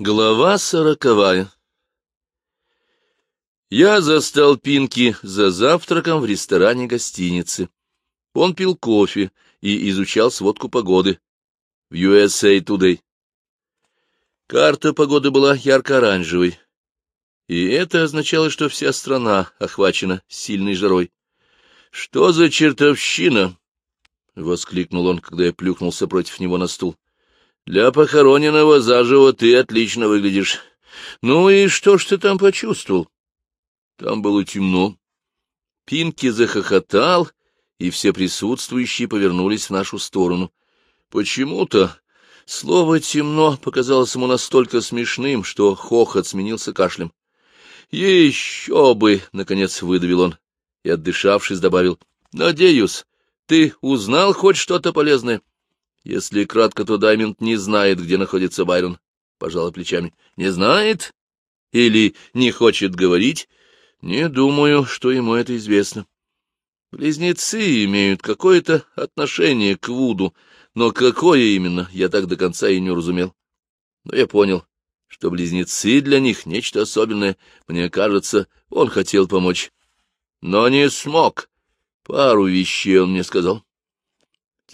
Глава сороковая Я застал Пинки за завтраком в ресторане гостиницы. Он пил кофе и изучал сводку погоды в USA Today. Карта погоды была ярко-оранжевой, и это означало, что вся страна охвачена сильной жарой. — Что за чертовщина? — воскликнул он, когда я плюхнулся против него на стул. — Для похороненного заживо ты отлично выглядишь. Ну и что ж ты там почувствовал? Там было темно. Пинки захохотал, и все присутствующие повернулись в нашу сторону. Почему-то слово «темно» показалось ему настолько смешным, что хохот сменился кашлем. «Еще бы!» — наконец выдавил он и, отдышавшись, добавил. «Надеюсь, ты узнал хоть что-то полезное?» «Если кратко, то Даймонд не знает, где находится Байрон», — пожала плечами. «Не знает? Или не хочет говорить?» «Не думаю, что ему это известно». Близнецы имеют какое-то отношение к Вуду, но какое именно, я так до конца и не уразумел. Но я понял, что близнецы для них нечто особенное. Мне кажется, он хотел помочь. Но не смог. Пару вещей он мне сказал.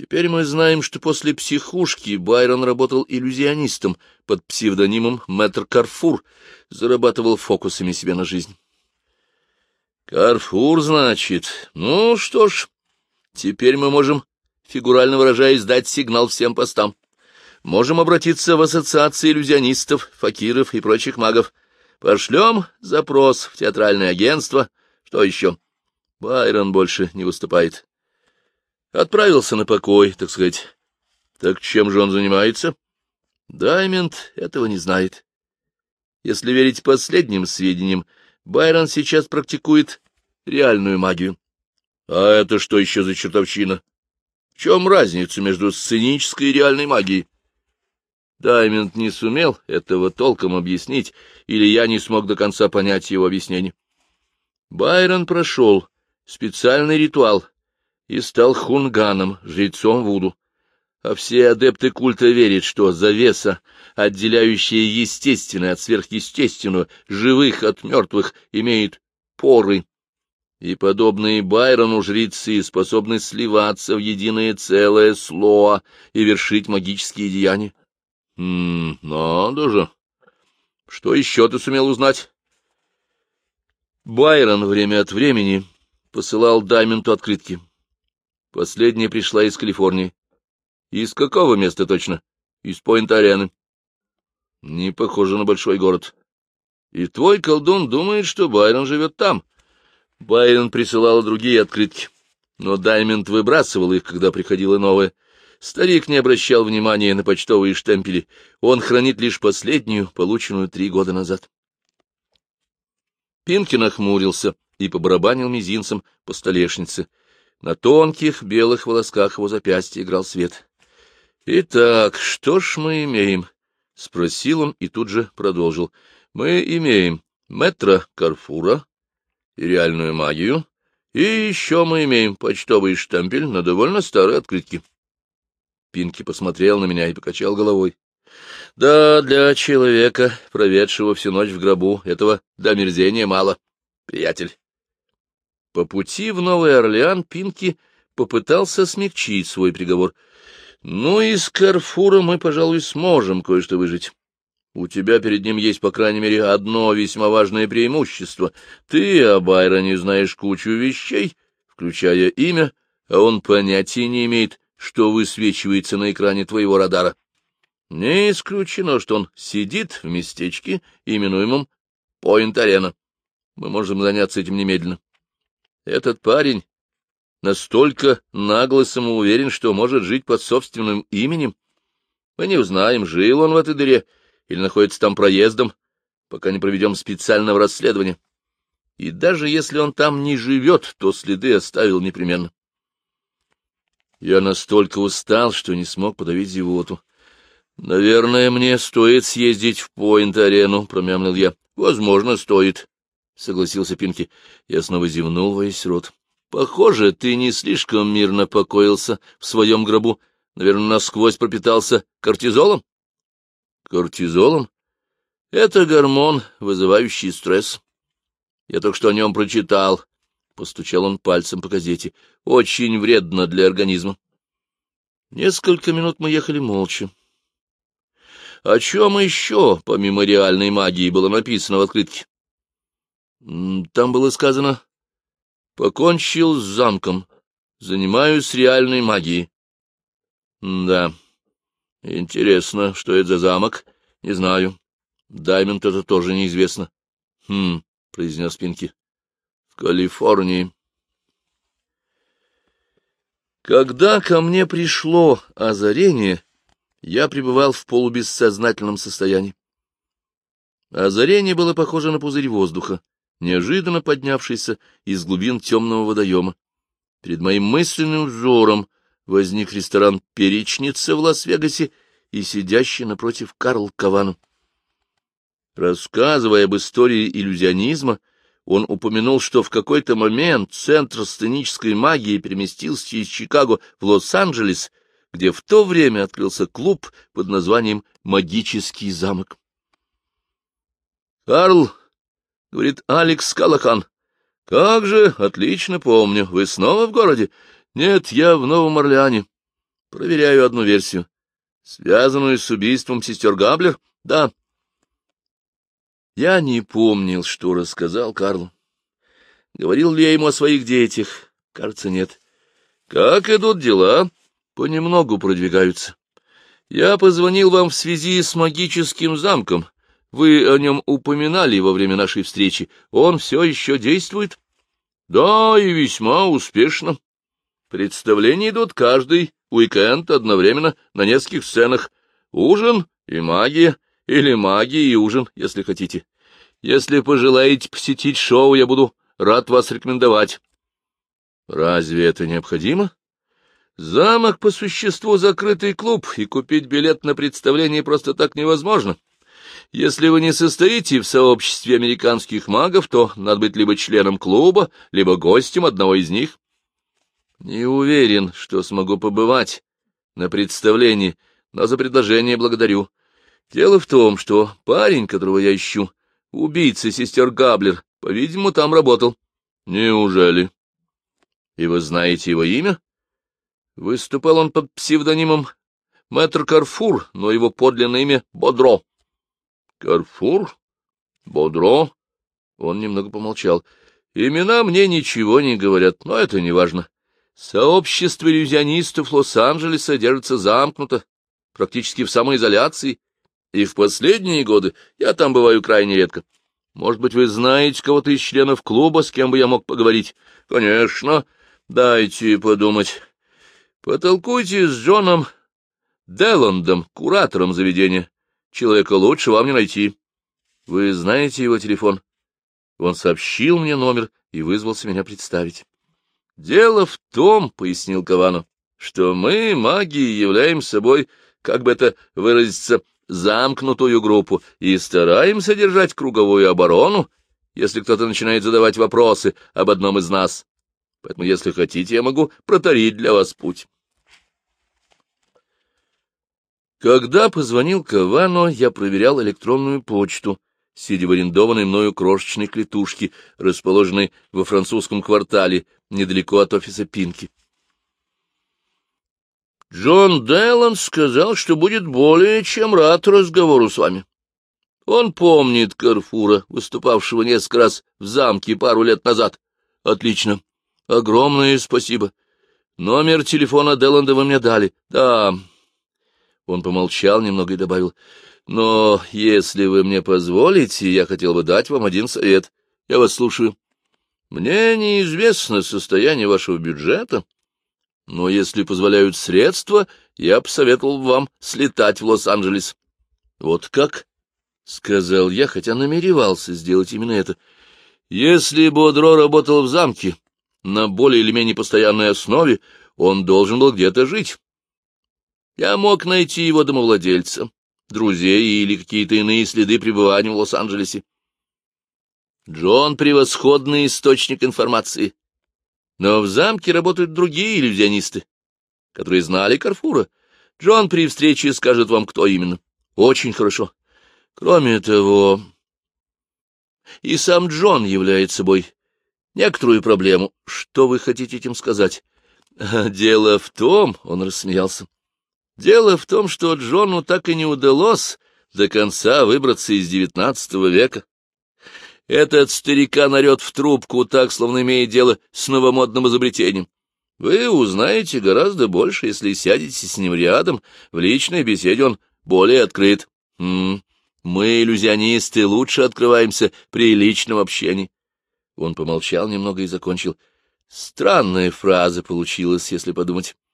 Теперь мы знаем, что после психушки Байрон работал иллюзионистом под псевдонимом Мэтр Карфур, зарабатывал фокусами себе на жизнь. Карфур, значит. Ну что ж, теперь мы можем, фигурально выражаясь, дать сигнал всем постам. Можем обратиться в ассоциации иллюзионистов, факиров и прочих магов. Пошлем запрос в театральное агентство. Что еще? Байрон больше не выступает. Отправился на покой, так сказать. Так чем же он занимается? Даймонд этого не знает. Если верить последним сведениям, Байрон сейчас практикует реальную магию. А это что еще за чертовщина? В чем разница между сценической и реальной магией? Даймонд не сумел этого толком объяснить, или я не смог до конца понять его объяснение. Байрон прошел специальный ритуал и стал хунганом, жрецом Вуду а все адепты культа верят, что завеса, отделяющая естественное от сверхъестественного, живых от мертвых, имеет поры, и подобные Байрону жрецы способны сливаться в единое целое слоа и вершить магические деяния. Хм, надо же! Что еще ты сумел узнать? Байрон время от времени посылал Дайменту открытки. Последняя пришла из Калифорнии. Из какого места точно? Из Пойнт-Арены. Не похоже на большой город. И твой колдун думает, что Байрон живет там. Байрон присылал другие открытки, но Даймонд выбрасывал их, когда приходило новое. Старик не обращал внимания на почтовые штемпели. Он хранит лишь последнюю, полученную три года назад. Пинки нахмурился и побарабанил мизинцем по столешнице. На тонких белых волосках его запястья играл свет. — Итак, что ж мы имеем? — спросил он и тут же продолжил. — Мы имеем метро Карфура и реальную магию, и еще мы имеем почтовый штемпель на довольно старой открытке. Пинки посмотрел на меня и покачал головой. — Да, для человека, проведшего всю ночь в гробу, этого до мерзения мало, приятель. По пути в Новый Орлеан Пинки попытался смягчить свой приговор — ну, из Карфура мы, пожалуй, сможем кое-что выжить. У тебя перед ним есть, по крайней мере, одно весьма важное преимущество. Ты о Байроне знаешь кучу вещей, включая имя, а он понятия не имеет, что высвечивается на экране твоего радара. Не исключено, что он сидит в местечке, именуемом Пойнт-Арена. Мы можем заняться этим немедленно. Этот парень настолько нагло самоуверен, что может жить под собственным именем. Мы не узнаем, жил он в этой дыре или находится там проездом, пока не проведем специального расследования. И даже если он там не живет, то следы оставил непременно. Я настолько устал, что не смог подавить зевоту. «Наверное, мне стоит съездить в Пойнт-арену», — промямлил я. «Возможно, стоит», — согласился Пинки. Я снова зевнул во весь рот. Похоже, ты не слишком мирно покоился в своем гробу. Наверное, насквозь пропитался кортизолом? Кортизолом? Это гормон, вызывающий стресс. Я только что о нем прочитал. Постучал он пальцем по газете. Очень вредно для организма. Несколько минут мы ехали молча. О чем еще, помимо реальной магии, было написано в открытке? Там было сказано «Покончил с замком, занимаюсь реальной магией». Да, интересно, что это за замок, не знаю. Даймонд это тоже неизвестно. Хм, произнес Пинки. В Калифорнии. Когда ко мне пришло озарение, я пребывал в полубессознательном состоянии. Озарение было похоже на пузырь воздуха, неожиданно поднявшийся из глубин темного водоема. Перед моим мысленным взором возник ресторан «Перечница» в Лас-Вегасе и сидящий напротив Карл Кавану. Рассказывая об истории иллюзионизма, он упомянул, что в какой-то момент Центр сценической магии переместился из Чикаго в Лос-Анджелес, где в то время открылся клуб под названием «Магический замок». «Карл», — говорит Алекс Калахан, — «как же, отлично помню, вы снова в городе?» «Нет, я в Новом Орлеане. Проверяю одну версию. Связанную с убийством сестер Габлер? Да». Я не помнил, что рассказал Карлу. Говорил ли я ему о своих детях? Кажется, нет. Как идут дела? Понемногу продвигаются. Я позвонил вам в связи с магическим замком. Вы о нем упоминали во время нашей встречи. Он все еще действует? Да, и весьма успешно. Представления идут каждый уикенд одновременно на нескольких сценах. Ужин и магия, или магия и ужин, если хотите. Если пожелаете посетить шоу, я буду рад вас рекомендовать. Разве это необходимо? Замок по существу закрытый клуб, и купить билет на представление просто так невозможно. Если вы не состоите в сообществе американских магов, то надо быть либо членом клуба, либо гостем одного из них. Не уверен, что смогу побывать на представлении, но за предложение благодарю. Дело в том, что парень, которого я ищу, Убийца сестер Габлер, по-видимому, там работал. Неужели? И вы знаете его имя? Выступал он под псевдонимом Мэтр Карфур, но его подлинное имя — Бодро. Карфур? Бодро? Он немного помолчал. Имена мне ничего не говорят, но это не важно. Сообщество иллюзионистов Лос-Анджелеса держится замкнуто, практически в самоизоляции и в последние годы я там бываю крайне редко. Может быть, вы знаете кого-то из членов клуба, с кем бы я мог поговорить? Конечно. Дайте подумать. Потолкуйте с Джоном Деландом, куратором заведения. Человека лучше вам не найти. Вы знаете его телефон? Он сообщил мне номер и вызвался меня представить. Дело в том, — пояснил Кавану, — что мы, маги, являем собой, как бы это выразиться, замкнутую группу и стараемся держать круговую оборону, если кто-то начинает задавать вопросы об одном из нас. Поэтому, если хотите, я могу протарить для вас путь. Когда позвонил Кавано, я проверял электронную почту, сидя в арендованной мною крошечной клетушке, расположенной во французском квартале, недалеко от офиса Пинки. Джон Дэллан сказал, что будет более чем рад разговору с вами. Он помнит Карфура, выступавшего несколько раз в замке пару лет назад. Отлично. Огромное спасибо. Номер телефона Деланда вы мне дали. Да. Он помолчал немного и добавил. Но если вы мне позволите, я хотел бы дать вам один совет. Я вас слушаю. Мне неизвестно состояние вашего бюджета, но если позволяют средства, я посоветовал вам слетать в Лос-Анджелес. — Вот как? — сказал я, хотя намеревался сделать именно это. — Если Бодро работал в замке на более или менее постоянной основе, он должен был где-то жить. Я мог найти его домовладельца, друзей или какие-то иные следы пребывания в Лос-Анджелесе. Джон — превосходный источник информации. Но в замке работают другие иллюзионисты, которые знали Карфура. Джон при встрече скажет вам, кто именно. Очень хорошо. Кроме того, и сам Джон является собой некоторую проблему. Что вы хотите этим сказать? Дело в том, — он рассмеялся, — дело в том, что Джону так и не удалось до конца выбраться из девятнадцатого века. Этот старикан орет в трубку так, словно имеет дело с новомодным изобретением. Вы узнаете гораздо больше, если сядете с ним рядом. В личной беседе он более открыт. М -м. Мы, иллюзионисты, лучше открываемся при личном общении. Он помолчал немного и закончил. Странная фраза получилась, если подумать. —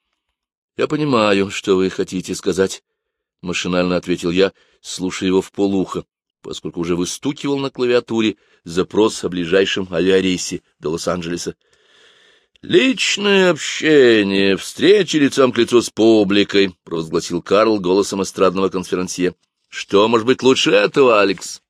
Я понимаю, что вы хотите сказать, — машинально ответил я, слушая его в полухо, поскольку уже выстукивал на клавиатуре запрос о ближайшем авиарейсе до Лос-Анджелеса. — Личное общение, встречи лицом к лицу с публикой, — провозгласил Карл голосом эстрадного конферансье. — Что может быть лучше этого, Алекс?